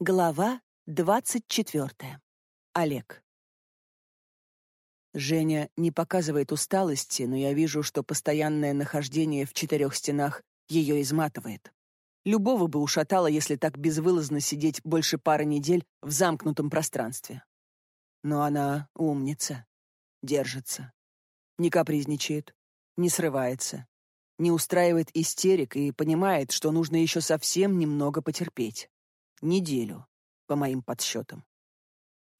Глава двадцать четвертая. Олег. Женя не показывает усталости, но я вижу, что постоянное нахождение в четырех стенах ее изматывает. Любого бы ушатало, если так безвылазно сидеть больше пары недель в замкнутом пространстве. Но она умница, держится, не капризничает, не срывается, не устраивает истерик и понимает, что нужно еще совсем немного потерпеть. Неделю, по моим подсчетам.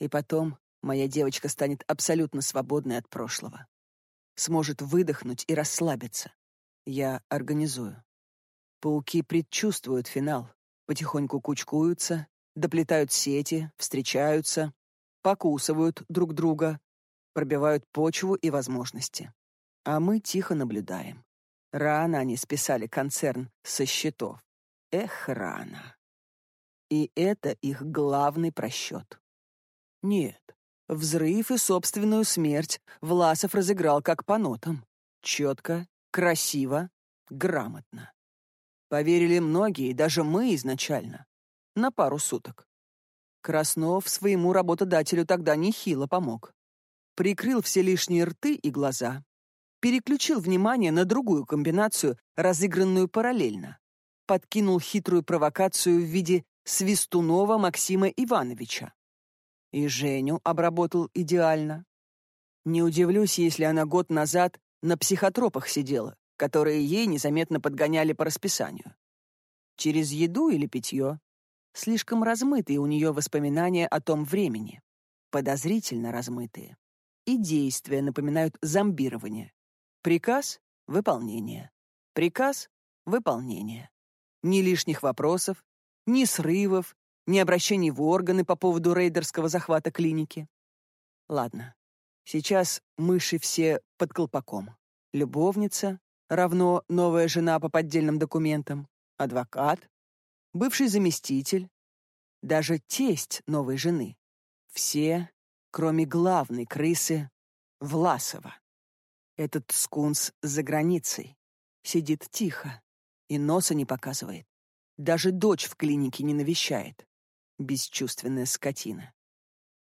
И потом моя девочка станет абсолютно свободной от прошлого. Сможет выдохнуть и расслабиться. Я организую. Пауки предчувствуют финал, потихоньку кучкуются, доплетают сети, встречаются, покусывают друг друга, пробивают почву и возможности. А мы тихо наблюдаем. Рано они списали концерн со счетов. Эх, рано. И это их главный просчет. Нет, взрыв и собственную смерть Власов разыграл как по нотам. Четко, красиво, грамотно. Поверили многие, даже мы изначально. На пару суток. Краснов своему работодателю тогда нехило помог. Прикрыл все лишние рты и глаза. Переключил внимание на другую комбинацию, разыгранную параллельно. Подкинул хитрую провокацию в виде Свистунова Максима Ивановича. И Женю обработал идеально. Не удивлюсь, если она год назад на психотропах сидела, которые ей незаметно подгоняли по расписанию. Через еду или питье. Слишком размытые у нее воспоминания о том времени. Подозрительно размытые. И действия напоминают зомбирование. Приказ — выполнение. Приказ — выполнение. Ни лишних вопросов, ни срывов, ни обращений в органы по поводу рейдерского захвата клиники. Ладно, сейчас мыши все под колпаком. Любовница, равно новая жена по поддельным документам, адвокат, бывший заместитель, даже тесть новой жены. Все, кроме главной крысы, Власова. Этот скунс за границей. Сидит тихо и носа не показывает. Даже дочь в клинике не навещает. Бесчувственная скотина.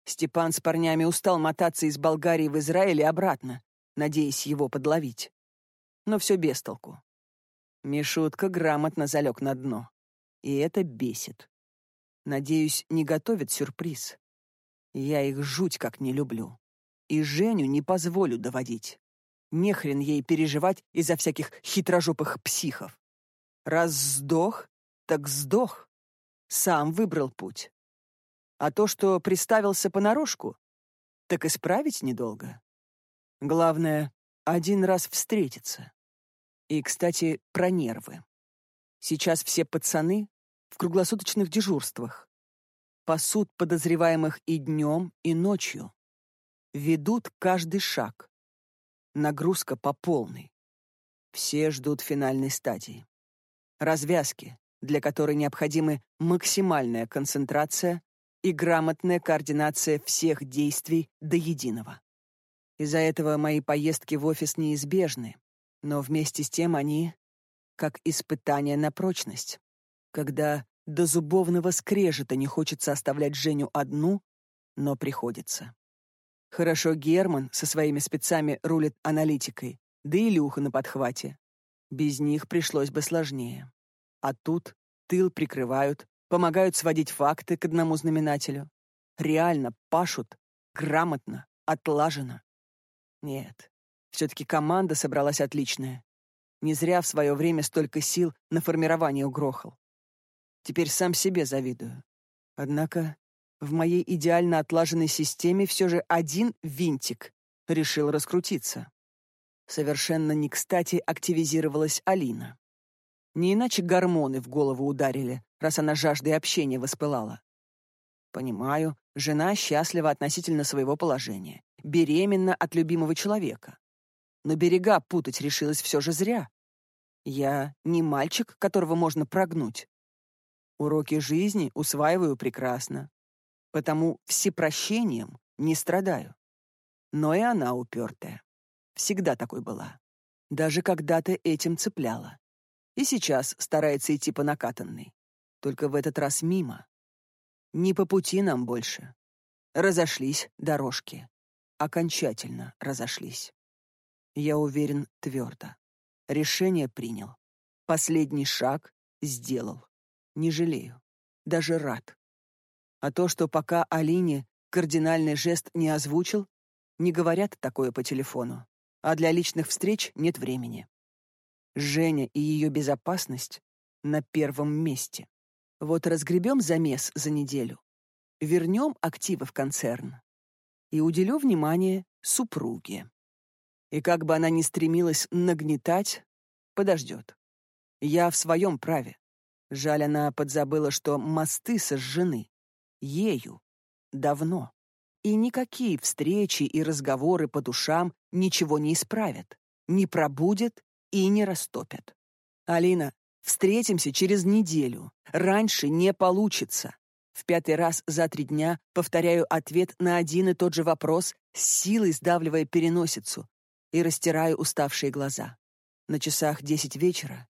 Степан с парнями устал мотаться из Болгарии в Израиль и обратно, надеясь его подловить. Но все без толку. Мишутка грамотно залег на дно. И это бесит. Надеюсь, не готовит сюрприз. Я их жуть как не люблю. И Женю не позволю доводить. Не хрен ей переживать из-за всяких хитрожопых психов. Раз сдох, так сдох. Сам выбрал путь. А то, что приставился понарошку, так исправить недолго. Главное, один раз встретиться. И, кстати, про нервы. Сейчас все пацаны в круглосуточных дежурствах. Пасут подозреваемых и днем, и ночью. Ведут каждый шаг. Нагрузка по полной. Все ждут финальной стадии. Развязки, для которой необходимы максимальная концентрация и грамотная координация всех действий до единого. Из-за этого мои поездки в офис неизбежны, но вместе с тем они как испытание на прочность. Когда до зубовного скрежета не хочется оставлять Женю одну, но приходится. Хорошо Герман со своими спецами рулит аналитикой, да и Люха на подхвате. Без них пришлось бы сложнее. А тут тыл прикрывают, помогают сводить факты к одному знаменателю. Реально пашут, грамотно, отлаженно. Нет, все-таки команда собралась отличная. Не зря в свое время столько сил на формирование угрохал. Теперь сам себе завидую. Однако в моей идеально отлаженной системе все же один винтик решил раскрутиться. Совершенно не кстати активизировалась Алина. Не иначе гормоны в голову ударили, раз она жаждой общения воспылала. Понимаю, жена счастлива относительно своего положения, беременна от любимого человека. Но берега путать решилась все же зря. Я не мальчик, которого можно прогнуть. Уроки жизни усваиваю прекрасно, потому всепрощением не страдаю. Но и она упертая. Всегда такой была. Даже когда-то этим цепляла. И сейчас старается идти по накатанной. Только в этот раз мимо. Не по пути нам больше. Разошлись дорожки. Окончательно разошлись. Я уверен твердо. Решение принял. Последний шаг сделал. Не жалею. Даже рад. А то, что пока Алине кардинальный жест не озвучил, не говорят такое по телефону. А для личных встреч нет времени. Женя и ее безопасность на первом месте. Вот разгребем замес за неделю, вернем активы в концерн и уделю внимание супруге. И как бы она ни стремилась нагнетать, подождет. Я в своем праве. Жаль, она подзабыла, что мосты сожжены. Ею. Давно. И никакие встречи и разговоры по душам ничего не исправят, не пробудят и не растопят. Алина, встретимся через неделю. Раньше не получится. В пятый раз за три дня повторяю ответ на один и тот же вопрос, с силой сдавливая переносицу, и растираю уставшие глаза. На часах десять вечера,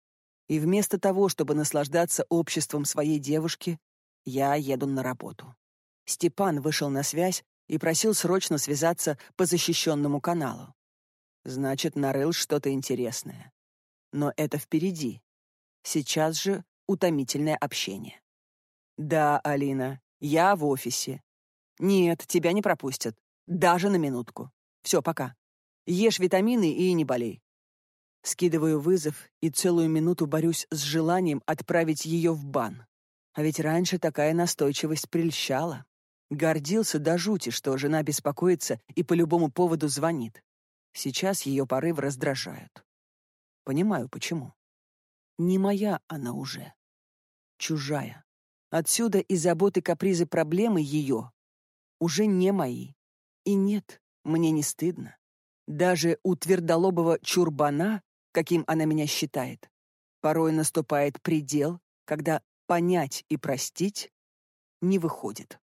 и вместо того, чтобы наслаждаться обществом своей девушки, я еду на работу. Степан вышел на связь и просил срочно связаться по защищенному каналу. Значит, нарыл что-то интересное. Но это впереди. Сейчас же утомительное общение. Да, Алина, я в офисе. Нет, тебя не пропустят. Даже на минутку. Все, пока. Ешь витамины и не болей. Скидываю вызов и целую минуту борюсь с желанием отправить ее в бан. А ведь раньше такая настойчивость прельщала. Гордился до жути, что жена беспокоится и по любому поводу звонит. Сейчас ее порывы раздражают. Понимаю, почему. Не моя она уже. Чужая. Отсюда и заботы, капризы, проблемы ее уже не мои. И нет, мне не стыдно. Даже у твердолобого чурбана, каким она меня считает, порой наступает предел, когда понять и простить не выходит.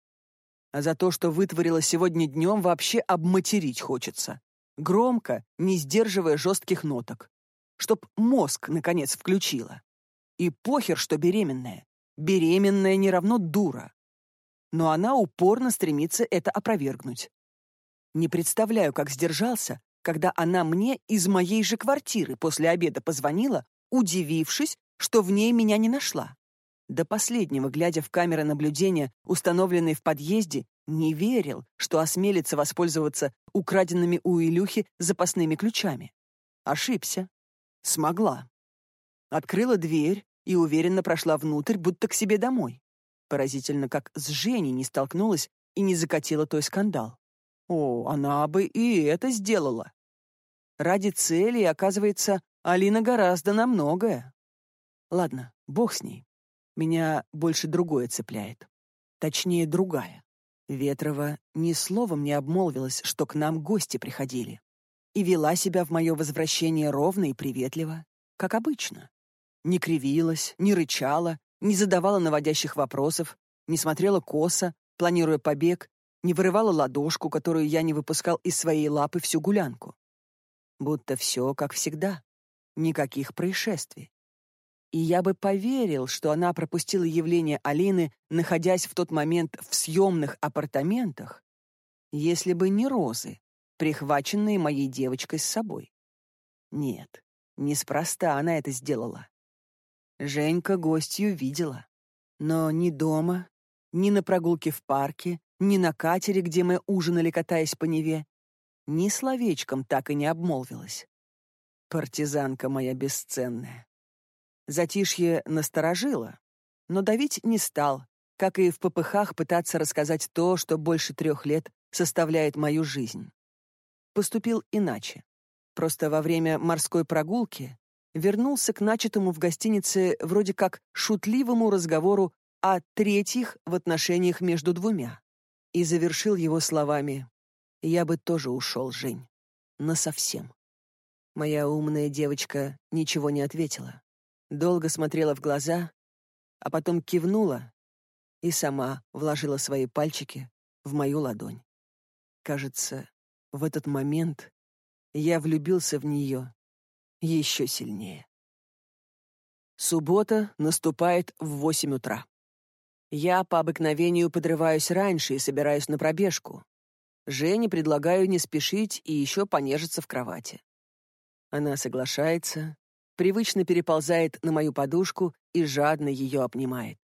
А за то, что вытворила сегодня днем, вообще обматерить хочется. Громко, не сдерживая жестких ноток. Чтоб мозг, наконец, включила. И похер, что беременная. Беременная не равно дура. Но она упорно стремится это опровергнуть. Не представляю, как сдержался, когда она мне из моей же квартиры после обеда позвонила, удивившись, что в ней меня не нашла. До последнего, глядя в камеры наблюдения, установленные в подъезде, не верил, что осмелится воспользоваться украденными у Илюхи запасными ключами. Ошибся. Смогла. Открыла дверь, и уверенно прошла внутрь, будто к себе домой. Поразительно, как с Женей не столкнулась и не закатила той скандал. О, она бы и это сделала. Ради цели, оказывается, Алина гораздо на многое. Ладно, бог с ней. Меня больше другое цепляет. Точнее, другая. Ветрова ни словом не обмолвилась, что к нам гости приходили. И вела себя в мое возвращение ровно и приветливо, как обычно не кривилась, не рычала, не задавала наводящих вопросов, не смотрела косо, планируя побег, не вырывала ладошку, которую я не выпускал из своей лапы всю гулянку. Будто все как всегда. Никаких происшествий. И я бы поверил, что она пропустила явление Алины, находясь в тот момент в съемных апартаментах, если бы не розы, прихваченные моей девочкой с собой. Нет, неспроста она это сделала. Женька гостью видела. Но ни дома, ни на прогулке в парке, ни на катере, где мы ужинали, катаясь по Неве, ни словечком так и не обмолвилась. Партизанка моя бесценная. Затишье насторожило, но давить не стал, как и в попыхах пытаться рассказать то, что больше трех лет составляет мою жизнь. Поступил иначе. Просто во время морской прогулки вернулся к начатому в гостинице вроде как шутливому разговору о третьих в отношениях между двумя и завершил его словами «Я бы тоже ушел, Жень, насовсем». Моя умная девочка ничего не ответила, долго смотрела в глаза, а потом кивнула и сама вложила свои пальчики в мою ладонь. Кажется, в этот момент я влюбился в нее еще сильнее. Суббота наступает в восемь утра. Я по обыкновению подрываюсь раньше и собираюсь на пробежку. Жене предлагаю не спешить и еще понежиться в кровати. Она соглашается, привычно переползает на мою подушку и жадно ее обнимает.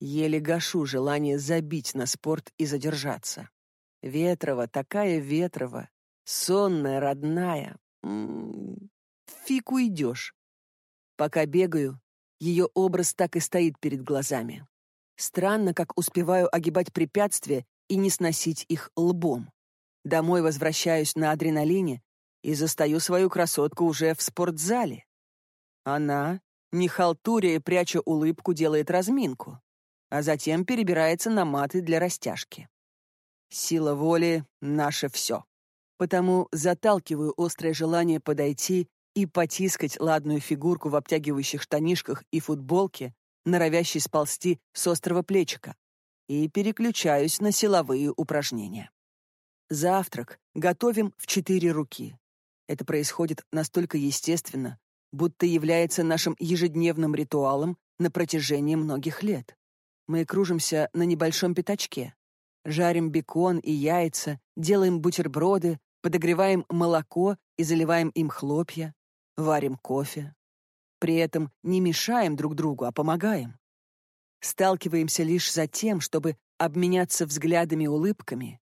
Еле гашу желание забить на спорт и задержаться. Ветрова, такая Ветрова, сонная, родная. М -м -м, фиг уйдешь. Пока бегаю, ее образ так и стоит перед глазами. Странно, как успеваю огибать препятствия и не сносить их лбом. Домой возвращаюсь на адреналине и застаю свою красотку уже в спортзале. Она, не халтуря и пряча улыбку, делает разминку, а затем перебирается на маты для растяжки. Сила воли — наше все. Потому заталкиваю острое желание подойти и потискать ладную фигурку в обтягивающих штанишках и футболке, норовящей сползти с острого плечика, и переключаюсь на силовые упражнения. Завтрак готовим в четыре руки. Это происходит настолько естественно, будто является нашим ежедневным ритуалом на протяжении многих лет. Мы кружимся на небольшом пятачке, жарим бекон и яйца, делаем бутерброды, подогреваем молоко и заливаем им хлопья, варим кофе. При этом не мешаем друг другу, а помогаем. Сталкиваемся лишь за тем, чтобы обменяться взглядами и улыбками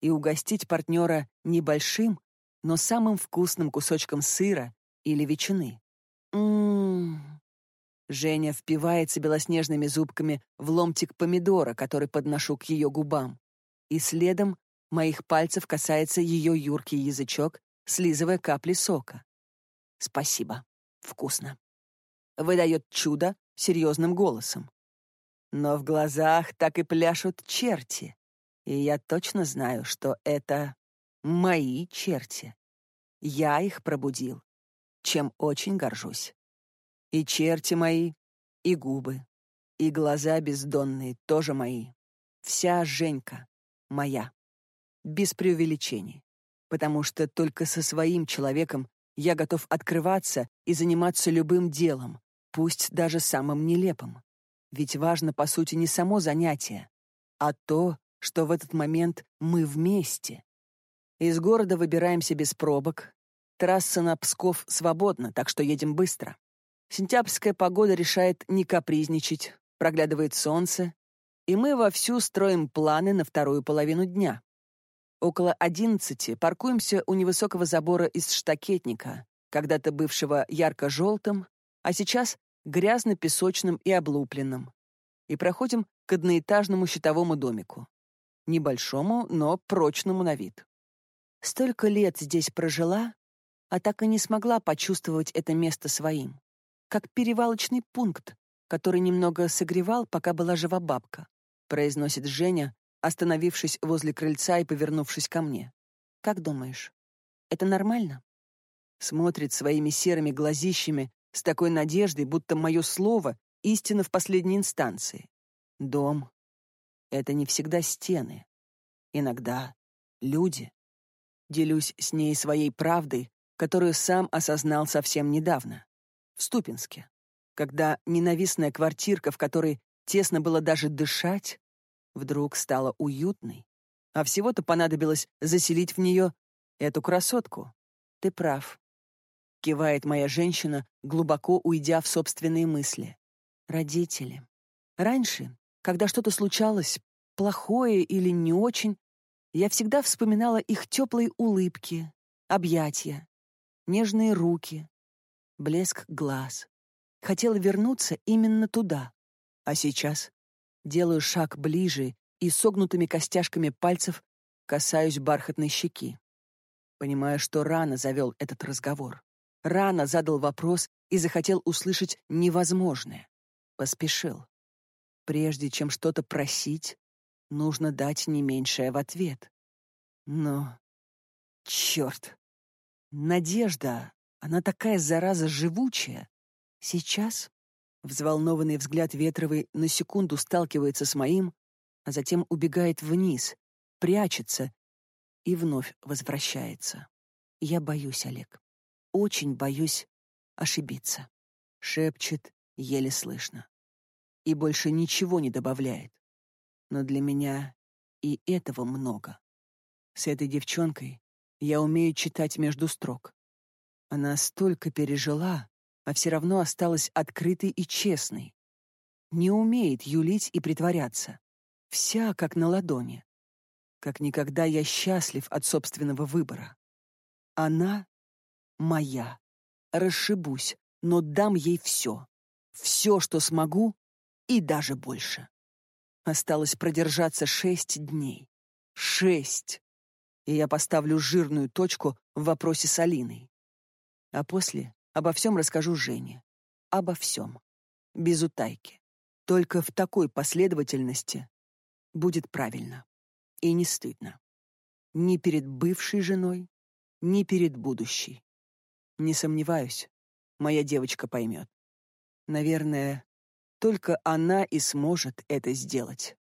и угостить партнера небольшим, но самым вкусным кусочком сыра или ветчины. Ммм. Женя впивается белоснежными зубками в ломтик помидора, который подношу к ее губам. И следом моих пальцев касается ее юркий язычок, слизывая капли сока. Спасибо. Вкусно. Выдает чудо серьезным голосом. Но в глазах так и пляшут черти. И я точно знаю, что это мои черти. Я их пробудил, чем очень горжусь. И черти мои, и губы, и глаза бездонные тоже мои. Вся Женька моя. Без преувеличений. Потому что только со своим человеком я готов открываться и заниматься любым делом, пусть даже самым нелепым. Ведь важно, по сути, не само занятие, а то, что в этот момент мы вместе. Из города выбираемся без пробок. Трасса на Псков свободна, так что едем быстро. Сентябрьская погода решает не капризничать, проглядывает солнце, и мы вовсю строим планы на вторую половину дня. Около одиннадцати паркуемся у невысокого забора из штакетника, когда-то бывшего ярко-желтым, а сейчас грязно-песочным и облупленным, и проходим к одноэтажному щитовому домику небольшому, но прочному на вид. Столько лет здесь прожила, а так и не смогла почувствовать это место своим, как перевалочный пункт, который немного согревал, пока была жива бабка, произносит Женя, остановившись возле крыльца и повернувшись ко мне. Как думаешь, это нормально? Смотрит своими серыми глазищами с такой надеждой, будто мое слово — истина в последней инстанции. Дом, это не всегда стены. Иногда люди. Делюсь с ней своей правдой, которую сам осознал совсем недавно. В Ступинске. Когда ненавистная квартирка, в которой тесно было даже дышать, вдруг стала уютной. А всего-то понадобилось заселить в нее эту красотку. Ты прав. Кивает моя женщина, глубоко уйдя в собственные мысли. Родители. Раньше когда что-то случалось, плохое или не очень, я всегда вспоминала их теплые улыбки, объятия, нежные руки, блеск глаз. Хотела вернуться именно туда. А сейчас делаю шаг ближе и согнутыми костяшками пальцев касаюсь бархатной щеки. Понимаю, что рано завел этот разговор. Рано задал вопрос и захотел услышать невозможное. Поспешил. Прежде чем что-то просить, нужно дать не меньшее в ответ. Но... Черт! Надежда, она такая зараза живучая. Сейчас взволнованный взгляд Ветровой на секунду сталкивается с моим, а затем убегает вниз, прячется и вновь возвращается. Я боюсь, Олег. Очень боюсь ошибиться. Шепчет еле слышно и больше ничего не добавляет. Но для меня и этого много. С этой девчонкой я умею читать между строк. Она столько пережила, а все равно осталась открытой и честной. Не умеет юлить и притворяться. Вся как на ладони. Как никогда я счастлив от собственного выбора. Она моя. Расшибусь, но дам ей все. Все, что смогу, и даже больше. Осталось продержаться шесть дней. Шесть! И я поставлю жирную точку в вопросе с Алиной. А после обо всем расскажу Жене. Обо всем. Без утайки. Только в такой последовательности будет правильно. И не стыдно. Ни перед бывшей женой, ни перед будущей. Не сомневаюсь, моя девочка поймет. Наверное, только она и сможет это сделать.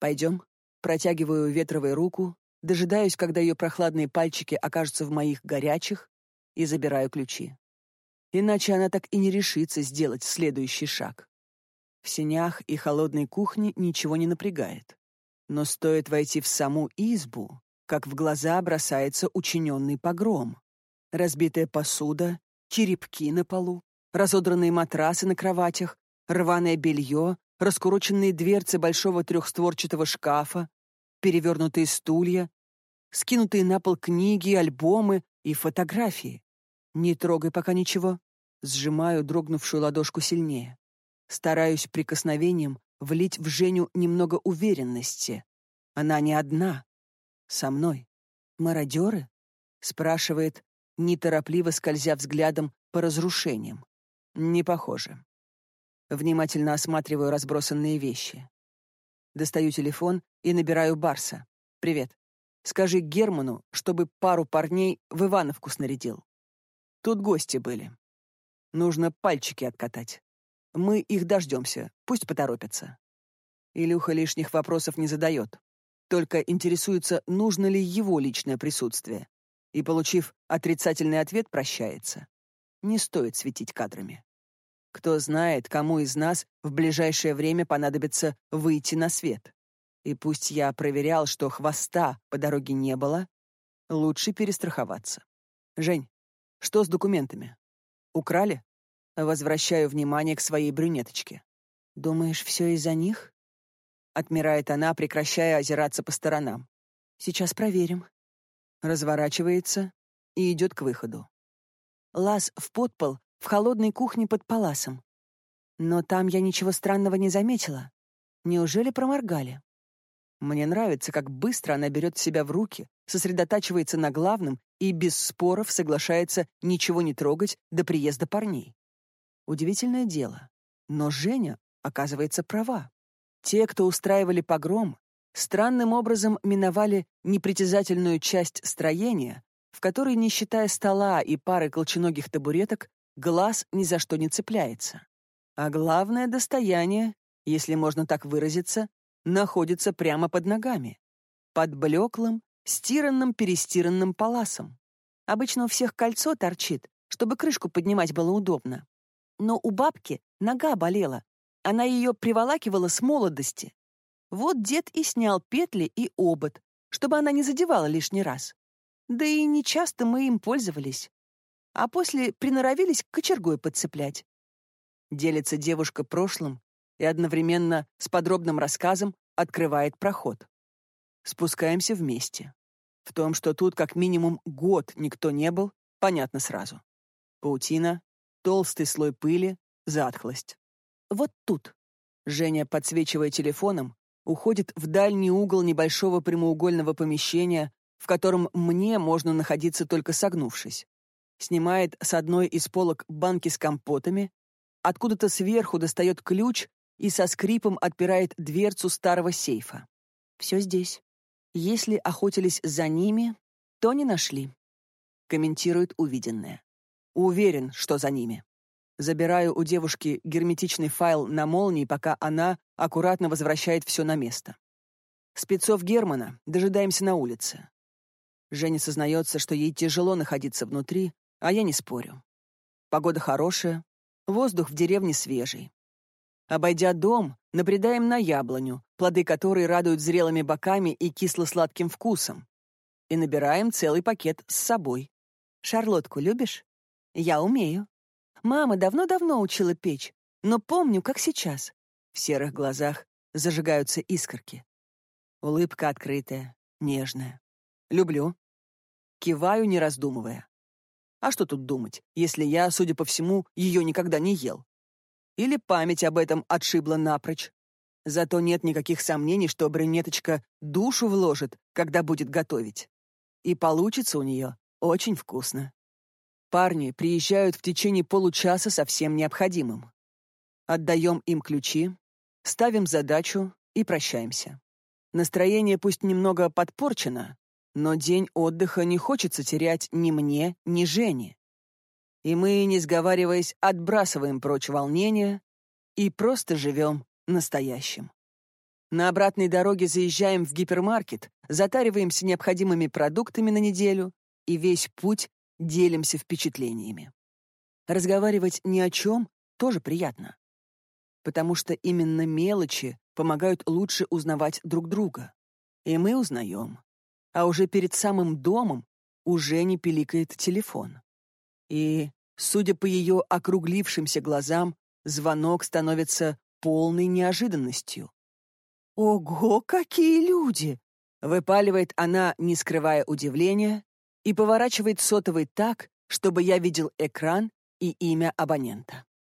Пойдем. Протягиваю ветровой руку, дожидаюсь, когда ее прохладные пальчики окажутся в моих горячих, и забираю ключи. Иначе она так и не решится сделать следующий шаг. В сенях и холодной кухне ничего не напрягает. Но стоит войти в саму избу, как в глаза бросается учиненный погром. Разбитая посуда, черепки на полу, разодранные матрасы на кроватях, рваное белье, раскуроченные дверцы большого трехстворчатого шкафа, перевернутые стулья, скинутые на пол книги, альбомы и фотографии. Не трогай пока ничего. Сжимаю дрогнувшую ладошку сильнее. Стараюсь прикосновением влить в Женю немного уверенности. Она не одна. Со мной. Мародеры? Спрашивает, неторопливо скользя взглядом по разрушениям. Не похоже. Внимательно осматриваю разбросанные вещи. Достаю телефон и набираю Барса. «Привет. Скажи Герману, чтобы пару парней в Ивановку снарядил. Тут гости были. Нужно пальчики откатать. Мы их дождемся, пусть поторопятся». Илюха лишних вопросов не задает. Только интересуется, нужно ли его личное присутствие. И, получив отрицательный ответ, прощается. Не стоит светить кадрами. Кто знает, кому из нас в ближайшее время понадобится выйти на свет. И пусть я проверял, что хвоста по дороге не было, лучше перестраховаться. Жень, что с документами? Украли? Возвращаю внимание к своей брюнеточке. Думаешь, все из-за них? Отмирает она, прекращая озираться по сторонам. Сейчас проверим. Разворачивается и идет к выходу. Лаз в подпол в холодной кухне под паласом. Но там я ничего странного не заметила. Неужели проморгали? Мне нравится, как быстро она берет себя в руки, сосредотачивается на главном и без споров соглашается ничего не трогать до приезда парней. Удивительное дело. Но Женя, оказывается, права. Те, кто устраивали погром, странным образом миновали непритязательную часть строения, в которой, не считая стола и пары колченогих табуреток, глаз ни за что не цепляется. А главное достояние, если можно так выразиться, находится прямо под ногами, под блеклым, стиранным-перестиранным паласом. Обычно у всех кольцо торчит, чтобы крышку поднимать было удобно. Но у бабки нога болела, она ее приволакивала с молодости. Вот дед и снял петли и обод, чтобы она не задевала лишний раз. Да и не часто мы им пользовались а после приноровились кочергой подцеплять. Делится девушка прошлым и одновременно с подробным рассказом открывает проход. Спускаемся вместе. В том, что тут как минимум год никто не был, понятно сразу. Паутина, толстый слой пыли, затхлость. Вот тут. Женя, подсвечивая телефоном, уходит в дальний угол небольшого прямоугольного помещения, в котором мне можно находиться только согнувшись снимает с одной из полок банки с компотами, откуда-то сверху достает ключ и со скрипом отпирает дверцу старого сейфа. Все здесь. Если охотились за ними, то не нашли. Комментирует увиденное. Уверен, что за ними. Забираю у девушки герметичный файл на молнии, пока она аккуратно возвращает все на место. Спецов Германа дожидаемся на улице. Женя сознается, что ей тяжело находиться внутри, а я не спорю. Погода хорошая, воздух в деревне свежий. Обойдя дом, набредаем на яблоню, плоды которой радуют зрелыми боками и кисло-сладким вкусом. И набираем целый пакет с собой. Шарлотку любишь? Я умею. Мама давно-давно учила печь, но помню, как сейчас. В серых глазах зажигаются искорки. Улыбка открытая, нежная. Люблю. Киваю, не раздумывая. А что тут думать, если я, судя по всему, ее никогда не ел? Или память об этом отшибла напрочь? Зато нет никаких сомнений, что брюнеточка душу вложит, когда будет готовить. И получится у нее очень вкусно. Парни приезжают в течение получаса со всем необходимым. Отдаем им ключи, ставим задачу и прощаемся. Настроение пусть немного подпорчено, но день отдыха не хочется терять ни мне, ни Жене. И мы, не сговариваясь, отбрасываем прочь волнение и просто живем настоящим. На обратной дороге заезжаем в гипермаркет, затариваемся необходимыми продуктами на неделю и весь путь делимся впечатлениями. Разговаривать ни о чем тоже приятно, потому что именно мелочи помогают лучше узнавать друг друга. И мы узнаем. А уже перед самым домом уже не пиликает телефон. И, судя по ее округлившимся глазам, звонок становится полной неожиданностью. «Ого, какие люди!» — выпаливает она, не скрывая удивления, и поворачивает сотовый так, чтобы я видел экран и имя абонента.